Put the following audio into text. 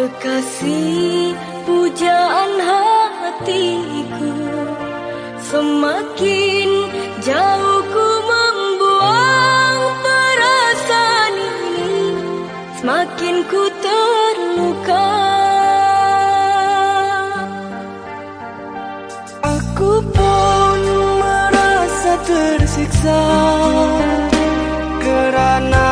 Kekasih pujaan hatiku Semakin jauh ku membuang perasaan ini Semakin ku terluka. Aku pun merasa tersiksa Kerana